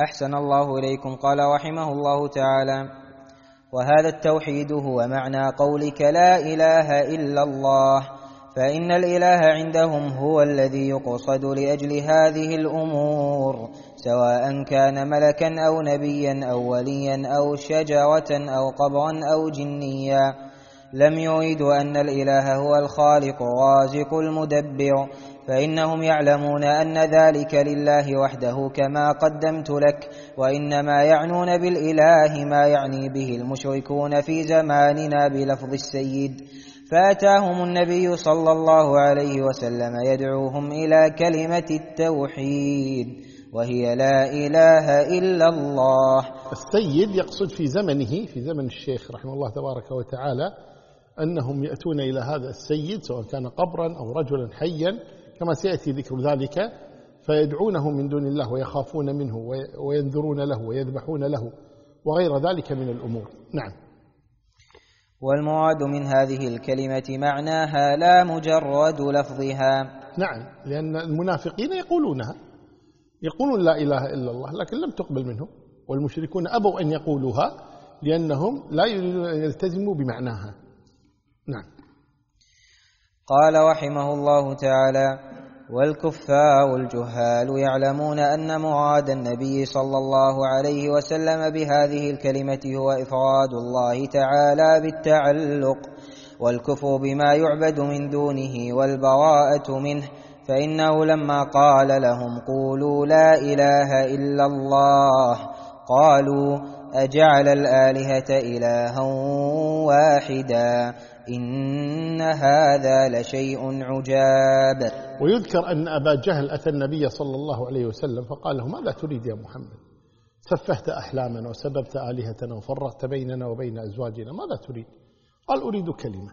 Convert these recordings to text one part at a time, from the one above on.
أحسن الله إليكم. قال رحمه الله تعالى وهذا التوحيد هو معنى قولك لا إله إلا الله فإن الإله عندهم هو الذي يقصد لأجل هذه الأمور سواء كان ملكا أو نبيا أو وليا أو شجرة أو قبرا أو جنيا. لم يريدوا أن الإله هو الخالق الرازق المدبر. فإنهم يعلمون أن ذلك لله وحده كما قدمت لك وإنما يعنون بالإله ما يعني به المشركون في زماننا بلفظ السيد. فأتاهم النبي صلى الله عليه وسلم يدعوهم إلى كلمة التوحيد وهي لا إله إلا الله. السيد يقصد في زمنه في زمن الشيخ رحمه الله تبارك وتعالى أنهم يأتون إلى هذا السيد سواء كان قبرا أو رجلا حيا كما سيأتي ذكر ذلك فيدعونه من دون الله ويخافون منه وينذرون له ويذبحون له وغير ذلك من الأمور. نعم. والمراد من هذه الكلمة معناها لا مجرد لفظها. نعم لأن المنافقين يقولونها يقولون لا إله إلا الله لكن لم تقبل منهم والمشركون أبوا أن يقولوها لأنهم لا يلتزموا بمعناها. نعم. قال رحمه الله تعالى والكفار الجهال يعلمون أن مراد النبي صلى الله عليه وسلم بهذه الكلمة هو إفراد الله تعالى بالتعلق والكفر بما يعبد من دونه والبراءة منه فإنه لما قال لهم قولوا لا إله إلا الله قالوا أجعل الآلهة إلها واحدا إن هذا لشيء عجاب. ويذكر أن أبا جهل أتى النبي صلى الله عليه وسلم فقال له ماذا تريد يا محمد؟ سفهت أحلامنا وسببت آلهتنا وفرقت بيننا وبين أزواجنا ماذا تريد؟ قال أريد كلمة.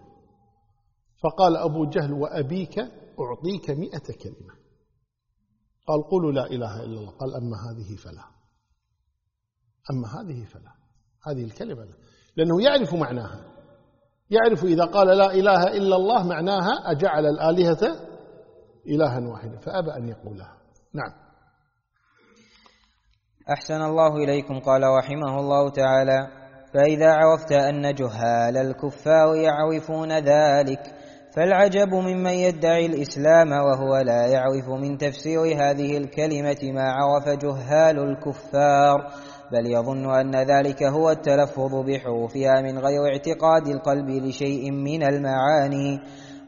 فقال أبو جهل وأبيك أعطيك مئة كلمة. قال قولوا لا إله إلا الله. قال أما هذه فلا. أما هذه فلا. هذه الكلمة لا. لأنه يعرف معناها. يعرف إذا قال لا إله إلا الله معناها أجعل الآلهة إلها واحدا. فأبى أن يقولها. نعم. أحسن الله إليكم. قال رحمه الله تعالى فإذا عرفت أن جهال الكفار يعرفون ذلك فالعجب ممن يدعي الإسلام وهو لا يعرف من تفسير هذه الكلمة ما عرف جهال الكفار. بل يظن أن ذلك هو التلفظ بحروفها من غير اعتقاد القلب لشيء من المعاني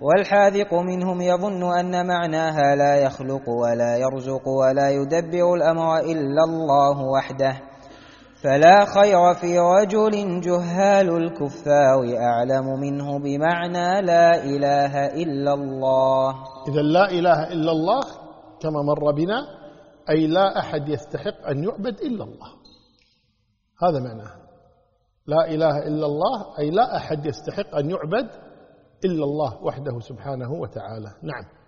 والحاذق منهم يظن أن معناها لا يخلق ولا يرزق ولا يدبر الأمر إلا الله وحده. فلا خير في رجل جهال الكفار أعلم منه بمعنى لا إله إلا الله. إذا لا إله إلا الله كما مر بنا أي لا أحد يستحق أن يعبد إلا الله. هذا معناه. لا إله إلا الله أي لا أحد يستحق أن يعبد إلا الله وحده سبحانه وتعالى. نعم.